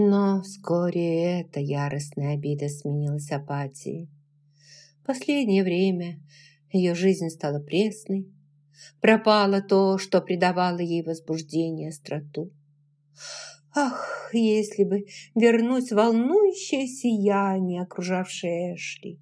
Но вскоре эта яростная обида сменилась апатией. Последнее время ее жизнь стала пресной. Пропало то, что придавало ей возбуждение, остроту. Ах, если бы вернуть волнующее сияние, окружавшее Эшли.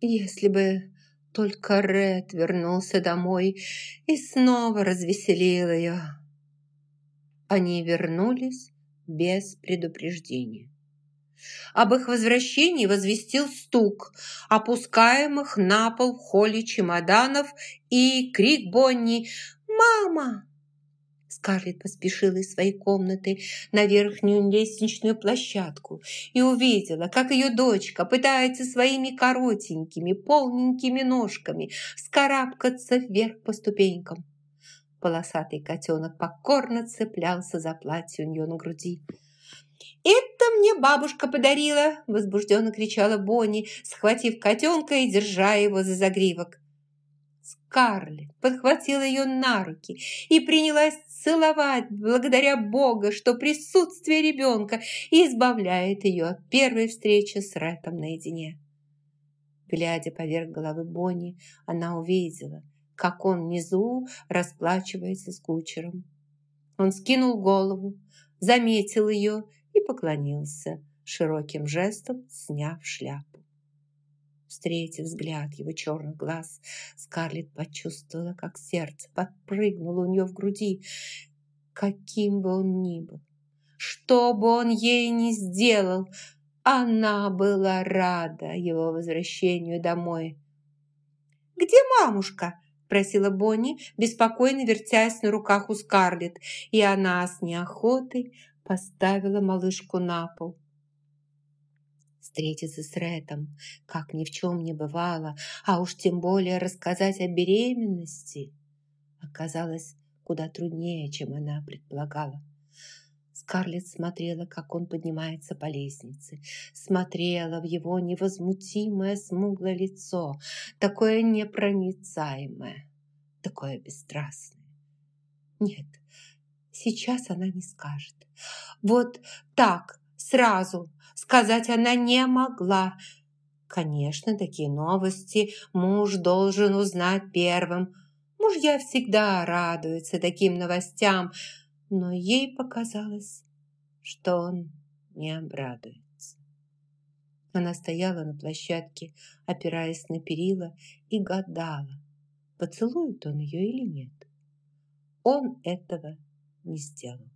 Если бы только Ред вернулся домой и снова развеселил ее. Они вернулись без предупреждения. Об их возвращении возвестил стук опускаемых на пол в холле чемоданов и крик Бонни «Мама!». Скарлетт поспешила из своей комнаты на верхнюю лестничную площадку и увидела, как ее дочка пытается своими коротенькими, полненькими ножками скарабкаться вверх по ступенькам. Полосатый котенок покорно цеплялся за платье у нее на груди. «Это мне бабушка подарила!» – возбужденно кричала Бонни, схватив котенка и держа его за загривок. Скарлетт подхватила ее на руки и принялась целовать, благодаря Бога, что присутствие ребенка избавляет ее от первой встречи с Рэтом наедине. Глядя поверх головы Бонни, она увидела, как он внизу расплачивается с кучером. Он скинул голову, заметил ее и поклонился, широким жестом сняв шляпу. Встретив взгляд его черных глаз, Скарлетт почувствовала, как сердце подпрыгнуло у нее в груди. Каким бы он ни был, что бы он ей ни сделал, она была рада его возвращению домой. «Где мамушка?» – просила Бонни, беспокойно вертясь на руках у Скарлетт, и она с неохотой поставила малышку на пол встретиться с Рэтом, как ни в чем не бывало, а уж тем более рассказать о беременности, оказалось куда труднее, чем она предполагала. Скарлетт смотрела, как он поднимается по лестнице, смотрела в его невозмутимое смуглое лицо, такое непроницаемое, такое бесстрастное. Нет, сейчас она не скажет. Вот так, сразу, сказать она не могла. Конечно, такие новости муж должен узнать первым. Мужья всегда радуются таким новостям, но ей показалось, что он не обрадуется. Она стояла на площадке, опираясь на перила, и гадала, поцелует он ее или нет. Он этого не сделал.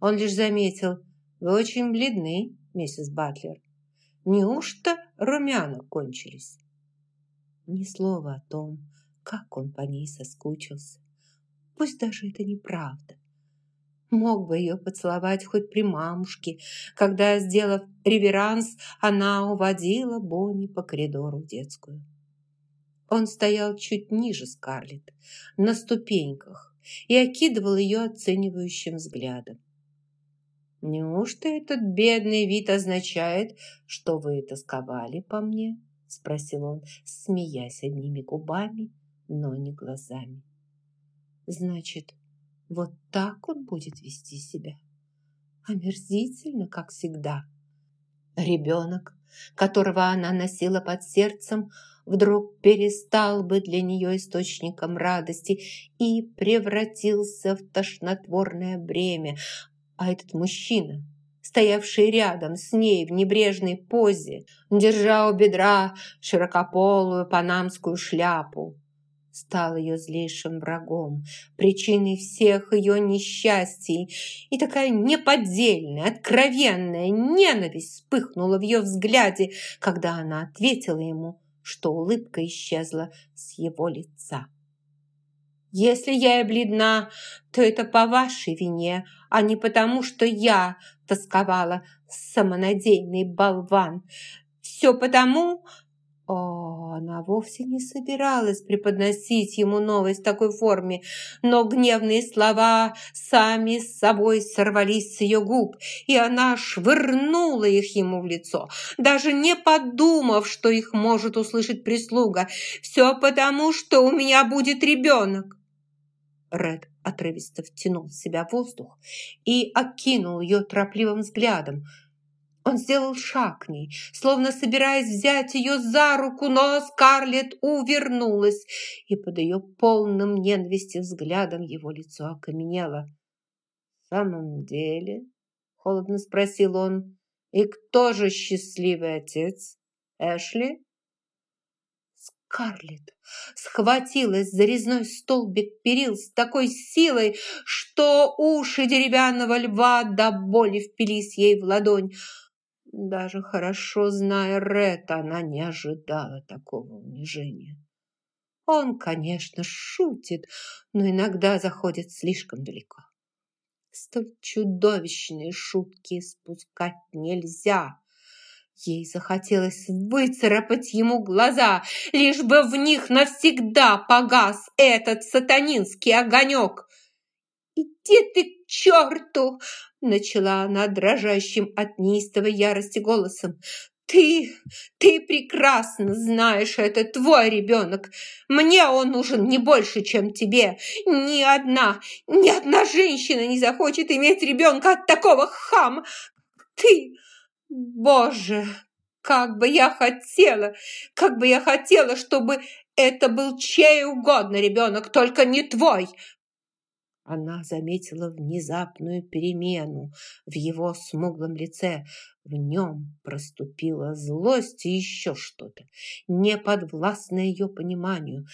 Он лишь заметил, вы очень бледны, миссис Батлер. Неужто румяна кончились? Ни слова о том, как он по ней соскучился. Пусть даже это неправда. Мог бы ее поцеловать хоть при мамушке, когда, сделав реверанс, она уводила Бонни по коридору в детскую. Он стоял чуть ниже Скарлетт, на ступеньках, и окидывал ее оценивающим взглядом. «Неужто этот бедный вид означает, что вы тосковали по мне?» спросил он, смеясь одними губами, но не глазами. «Значит, вот так он будет вести себя? Омерзительно, как всегда». Ребенок, которого она носила под сердцем, вдруг перестал быть для нее источником радости и превратился в тошнотворное бремя, а этот мужчина, стоявший рядом с ней в небрежной позе, держа у бедра широкополую панамскую шляпу, стал ее злейшим врагом, причиной всех ее несчастий. И такая неподдельная, откровенная ненависть вспыхнула в ее взгляде, когда она ответила ему, что улыбка исчезла с его лица. Если я и бледна, то это по вашей вине, а не потому, что я тосковала, самонадеянный болван. Все потому... О, она вовсе не собиралась преподносить ему новость в такой форме, но гневные слова сами с собой сорвались с ее губ, и она швырнула их ему в лицо, даже не подумав, что их может услышать прислуга. «Все потому, что у меня будет ребенок». Ред отрывисто втянул в себя воздух и окинул ее торопливым взглядом. Он сделал шаг к ней, словно собираясь взять ее за руку, но Скарлетт увернулась, и под ее полным ненависти взглядом его лицо окаменело. «В самом деле?» – холодно спросил он. «И кто же счастливый отец? Эшли?» Скарлетт схватилась за резной столбик перил с такой силой, что уши деревянного льва до боли впились ей в ладонь. Даже хорошо зная Ретта, она не ожидала такого унижения. Он, конечно, шутит, но иногда заходит слишком далеко. Столь чудовищные шутки спускать нельзя. Ей захотелось выцарапать ему глаза, лишь бы в них навсегда погас этот сатанинский огонек. «Иди ты черту!» – начала она дрожащим от неистовой ярости голосом. «Ты, ты прекрасно знаешь, это твой ребенок. Мне он нужен не больше, чем тебе. Ни одна, ни одна женщина не захочет иметь ребенка от такого хама. Ты, Боже, как бы я хотела, как бы я хотела, чтобы это был чей угодно ребенок, только не твой!» Она заметила внезапную перемену в его смуглом лице. В нем проступила злость и еще что-то, неподвластное ее пониманию.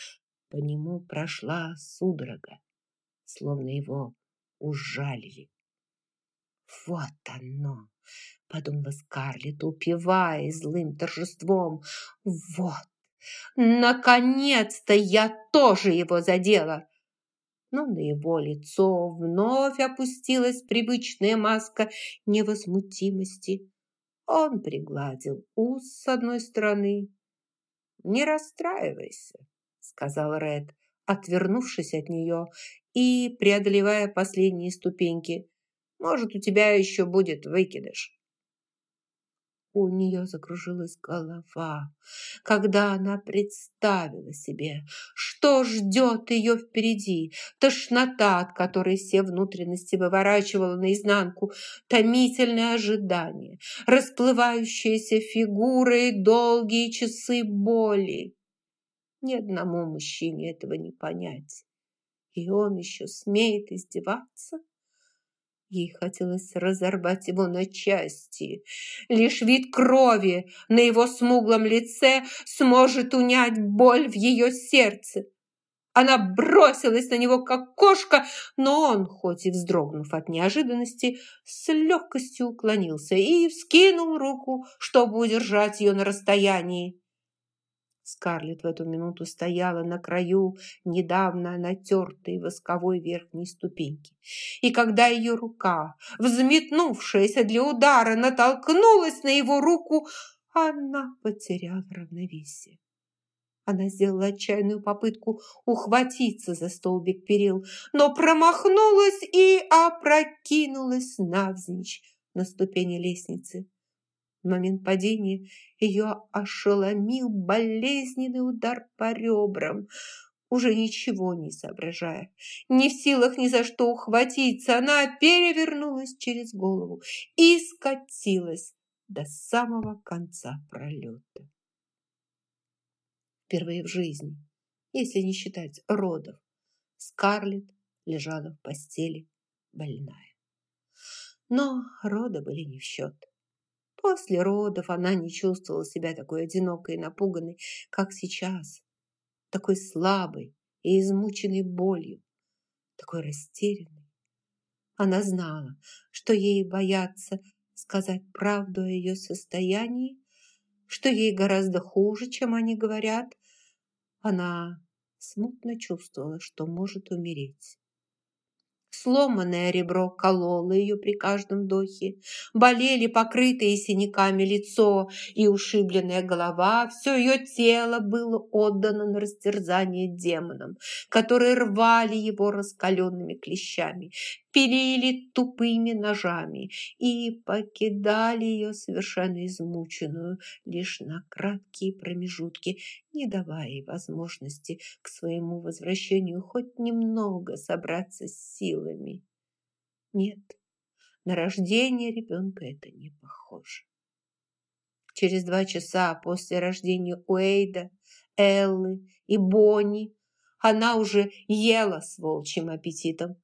По нему прошла судорога, словно его ужалили. «Вот оно!» — подумала Скарлетт, упивая злым торжеством. «Вот! Наконец-то я тоже его задела!» Но на его лицо вновь опустилась привычная маска невозмутимости. Он пригладил ус с одной стороны. «Не расстраивайся», — сказал Ред, отвернувшись от нее и преодолевая последние ступеньки. «Может, у тебя еще будет выкидыш». У нее закружилась голова, когда она представила себе, что ждет ее впереди. Тошнота, от которой все внутренности выворачивала наизнанку, томительное ожидание, расплывающиеся фигуры и долгие часы боли. Ни одному мужчине этого не понять. И он еще смеет издеваться? Ей хотелось разорвать его на части. Лишь вид крови на его смуглом лице сможет унять боль в ее сердце. Она бросилась на него, как кошка, но он, хоть и вздрогнув от неожиданности, с легкостью уклонился и вскинул руку, чтобы удержать ее на расстоянии. Скарлетт в эту минуту стояла на краю недавно натертой восковой верхней ступеньки. И когда ее рука, взметнувшаяся для удара, натолкнулась на его руку, она потеряла равновесие. Она сделала отчаянную попытку ухватиться за столбик перил, но промахнулась и опрокинулась навзничь на ступени лестницы. В момент падения ее ошеломил болезненный удар по ребрам. Уже ничего не соображая, не в силах ни за что ухватиться, она перевернулась через голову и скатилась до самого конца пролета. Впервые в жизни, если не считать родов, Скарлетт лежала в постели больная. Но роды были не в счет. После родов она не чувствовала себя такой одинокой и напуганной, как сейчас, такой слабой и измученной болью, такой растерянной. Она знала, что ей боятся сказать правду о ее состоянии, что ей гораздо хуже, чем они говорят. Она смутно чувствовала, что может умереть. Сломанное ребро кололо ее при каждом вдохе. Болели покрытые синяками лицо и ушибленная голова. Все ее тело было отдано на растерзание демонам, которые рвали его раскаленными клещами. Пилили тупыми ножами и покидали ее совершенно измученную лишь на краткие промежутки, не давая ей возможности к своему возвращению хоть немного собраться с силами. Нет, на рождение ребенка это не похоже. Через два часа после рождения Уэйда, Эллы и Бонни она уже ела с волчьим аппетитом.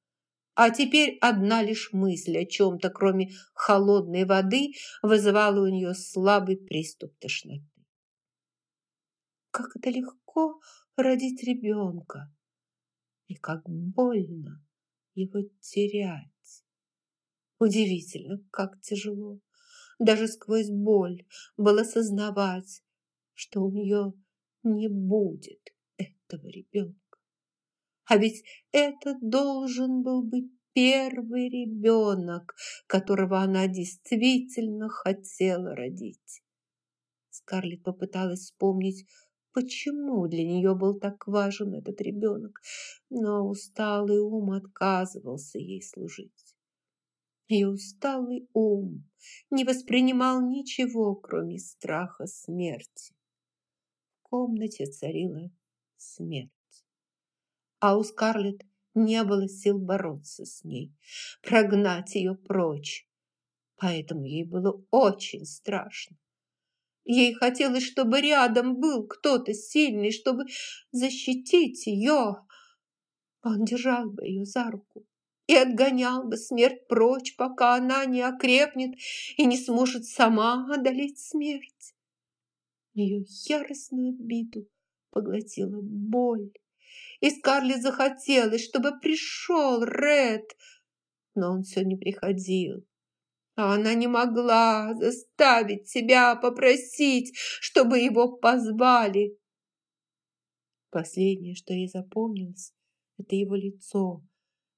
А теперь одна лишь мысль о чем-то, кроме холодной воды, вызывала у нее слабый приступ тошноты. Как это легко родить ребенка, и как больно его терять. Удивительно, как тяжело. Даже сквозь боль было сознавать, что у нее не будет этого ребенка. А ведь это должен был быть первый ребенок, которого она действительно хотела родить. Скарлетт попыталась вспомнить, почему для нее был так важен этот ребенок, но усталый ум отказывался ей служить. И усталый ум не воспринимал ничего, кроме страха смерти. В комнате царила смерть а у Скарлетт не было сил бороться с ней, прогнать ее прочь. Поэтому ей было очень страшно. Ей хотелось, чтобы рядом был кто-то сильный, чтобы защитить ее. Он держал бы ее за руку и отгонял бы смерть прочь, пока она не окрепнет и не сможет сама одолеть смерть. Ее яростную обиду поглотила боль и Скарлетт захотелось, чтобы пришел Ред, но он все не приходил. А она не могла заставить себя попросить, чтобы его позвали. Последнее, что ей запомнилось, это его лицо,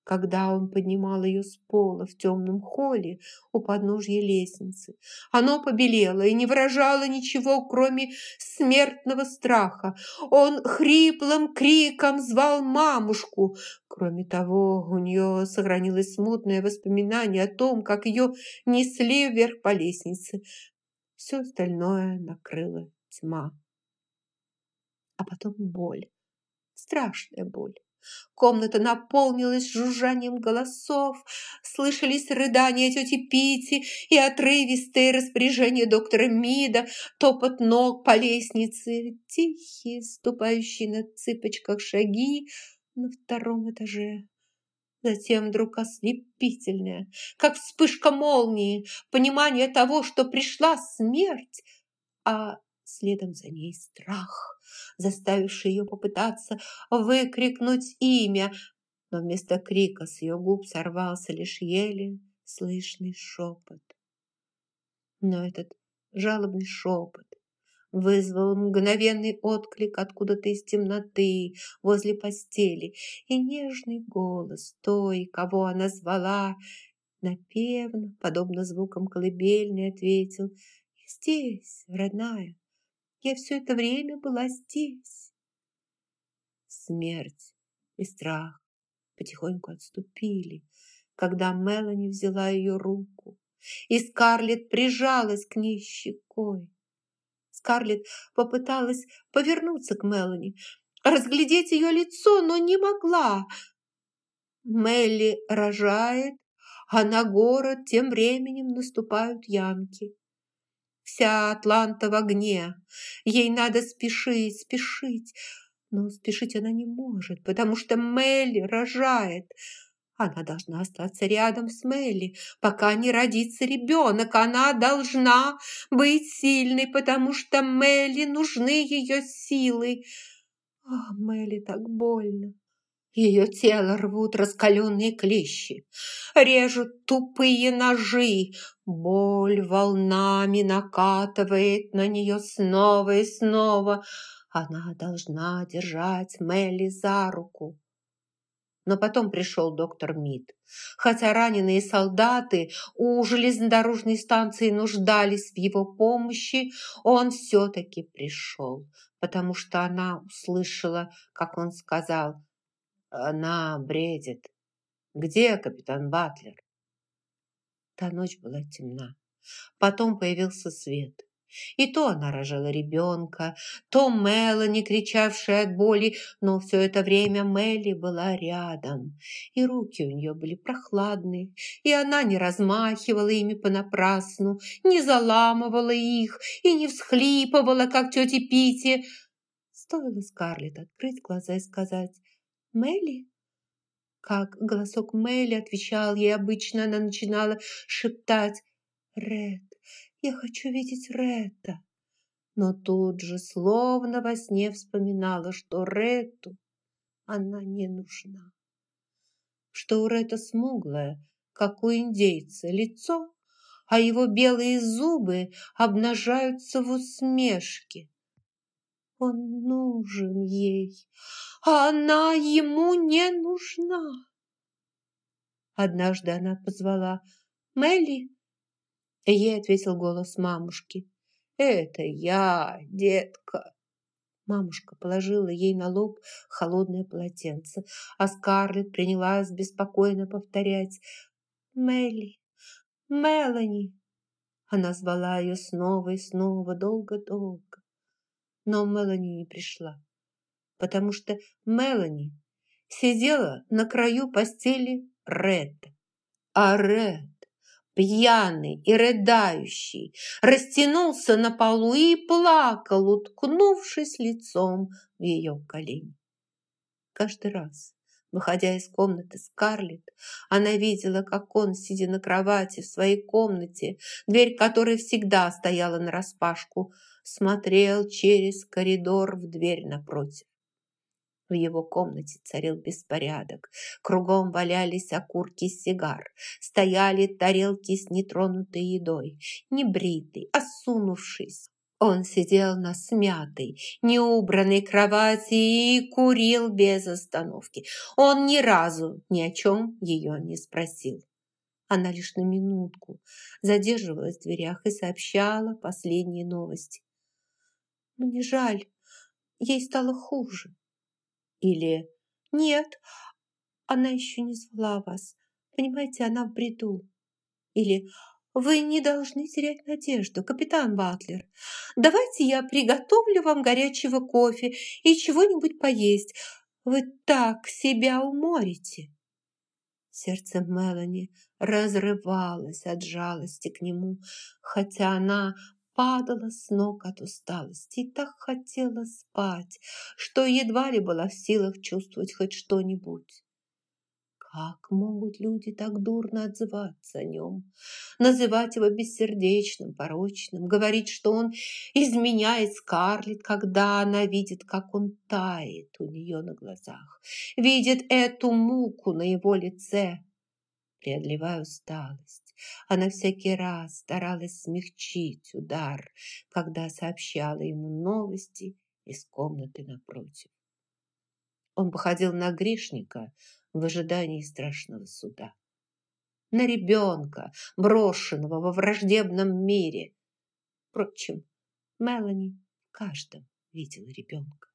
когда он поднимал ее с пола в темном холле у подножья лестницы. Оно побелело и не выражало ничего, кроме смертного страха. Он хриплым криком звал мамушку. Кроме того, у нее сохранилось смутное воспоминание о том, как ее несли вверх по лестнице. Все остальное накрыла тьма. А потом боль, страшная боль. Комната наполнилась жужжанием голосов, слышались рыдания тети Пити и отрывистые распоряжения доктора Мида, топот ног по лестнице, тихие, ступающие на цыпочках шаги на втором этаже. Затем вдруг ослепительное, как вспышка молнии, понимание того, что пришла смерть, а следом за ней страх, заставивший ее попытаться выкрикнуть имя, но вместо крика с ее губ сорвался лишь еле слышный шепот. Но этот жалобный шепот вызвал мгновенный отклик откуда-то из темноты возле постели, и нежный голос той, кого она звала, напевно, подобно звукам колыбельной, ответил «Здесь, родная, я все это время была здесь. Смерть и страх потихоньку отступили, когда Мелани взяла ее руку, и Скарлетт прижалась к ней щекой. Скарлетт попыталась повернуться к Мелани, разглядеть ее лицо, но не могла. Мелли рожает, а на город тем временем наступают янки. Вся Атланта в огне. Ей надо спешить, спешить. Но спешить она не может, потому что Мелли рожает. Она должна остаться рядом с Мелли, пока не родится ребенок. Она должна быть сильной, потому что Мелли нужны ее силы. Ах, Мелли так больно. Ее тело рвут раскаленные клещи, режут тупые ножи. Боль волнами накатывает на нее снова и снова. Она должна держать Мелли за руку. Но потом пришел доктор Мид. Хотя раненые солдаты у железнодорожной станции нуждались в его помощи, он все-таки пришел, потому что она услышала, как он сказал, она бредит. Где капитан Батлер?» Та ночь была темна. Потом появился свет. И то она рожала ребенка, то Мелани, кричавшая от боли, но все это время Мелли была рядом, и руки у нее были прохладные, и она не размахивала ими понапрасну, не заламывала их и не всхлипывала, как тетя Пити. Стоило Скарлетт открыть глаза и сказать «Мелли?» Как голосок Мелли отвечал ей обычно, она начинала шептать «Ред, я хочу видеть Ретта». Но тут же, словно во сне, вспоминала, что Ретту она не нужна. Что у Ретта смуглое, как у индейца, лицо, а его белые зубы обнажаются в усмешке. Он нужен ей, а она ему не нужна. Однажды она позвала «Мелли», Ей ответил голос мамушки. «Это я, детка!» Мамушка положила ей на лоб холодное полотенце, а Скарлетт принялась беспокойно повторять «Мелли! Мелани!» Она звала ее снова и снова, долго-долго. Но Мелани не пришла, потому что Мелани сидела на краю постели Ретта, а Ред пьяный и рыдающий, растянулся на полу и плакал, уткнувшись лицом в ее колени. Каждый раз, выходя из комнаты Скарлетт, она видела, как он, сидя на кровати в своей комнате, дверь которой всегда стояла нараспашку, смотрел через коридор в дверь напротив. В его комнате царил беспорядок. Кругом валялись окурки сигар. Стояли тарелки с нетронутой едой. Небритый, осунувшись. Он сидел на смятой, неубранной кровати и курил без остановки. Он ни разу ни о чем ее не спросил. Она лишь на минутку задерживалась в дверях и сообщала последние новости. «Мне жаль, ей стало хуже. Или «Нет, она еще не звала вас. Понимаете, она в бреду». Или «Вы не должны терять надежду, капитан Батлер. Давайте я приготовлю вам горячего кофе и чего-нибудь поесть. Вы так себя уморите». Сердце Мелани разрывалось от жалости к нему, хотя она падала с ног от усталости и так хотела спать, что едва ли была в силах чувствовать хоть что-нибудь. Как могут люди так дурно отзываться о нем, называть его бессердечным, порочным, говорить, что он изменяет Скарлетт, когда она видит, как он тает у нее на глазах, видит эту муку на его лице, преодолевая усталость она всякий раз старалась смягчить удар, когда сообщала ему новости из комнаты напротив. Он походил на грешника в ожидании страшного суда. На ребенка, брошенного во враждебном мире. Впрочем, Мелани в каждом видела ребенка.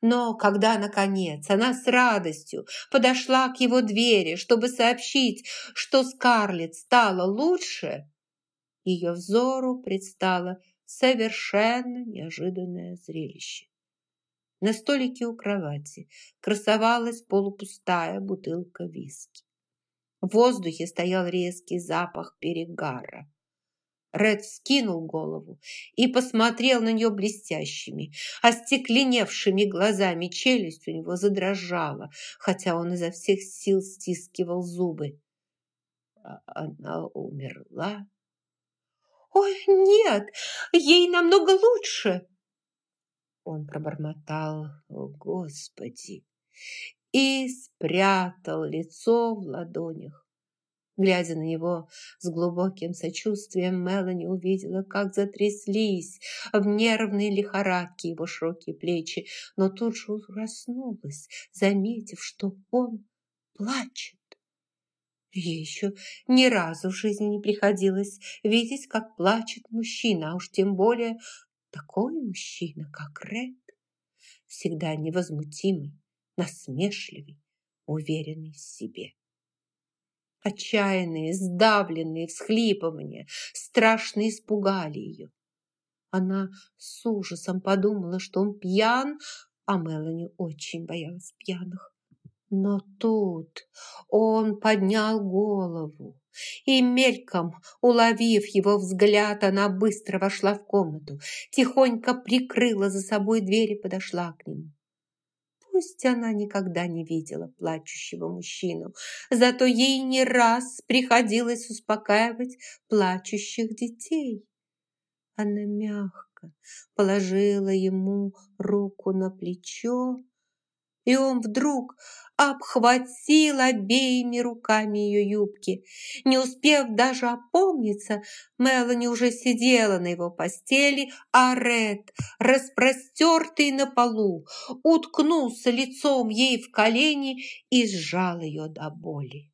Но когда, наконец, она с радостью подошла к его двери, чтобы сообщить, что Скарлетт стала лучше, ее взору предстало совершенно неожиданное зрелище. На столике у кровати красовалась полупустая бутылка виски. В воздухе стоял резкий запах перегара. Ред скинул голову и посмотрел на нее блестящими, остекленевшими глазами. Челюсть у него задрожала, хотя он изо всех сил стискивал зубы. А она умерла. «Ой, нет, ей намного лучше!» Он пробормотал «О, Господи!» и спрятал лицо в ладонях. Глядя на него с глубоким сочувствием, Мелани увидела, как затряслись в нервной лихорадке его широкие плечи, но тут же ужаснулась, заметив, что он плачет. Ей еще ни разу в жизни не приходилось видеть, как плачет мужчина, а уж тем более такой мужчина, как Ред, всегда невозмутимый, насмешливый, уверенный в себе. Отчаянные, сдавленные всхлипывания страшно испугали ее. Она с ужасом подумала, что он пьян, а Мелани очень боялась пьяных. Но тут он поднял голову, и мельком, уловив его взгляд, она быстро вошла в комнату, тихонько прикрыла за собой дверь и подошла к нему. Пусть она никогда не видела плачущего мужчину, зато ей не раз приходилось успокаивать плачущих детей. Она мягко положила ему руку на плечо, и он вдруг обхватил обеими руками ее юбки. Не успев даже опомниться, Мелани уже сидела на его постели, а Ред, распростертый на полу, уткнулся лицом ей в колени и сжал ее до боли.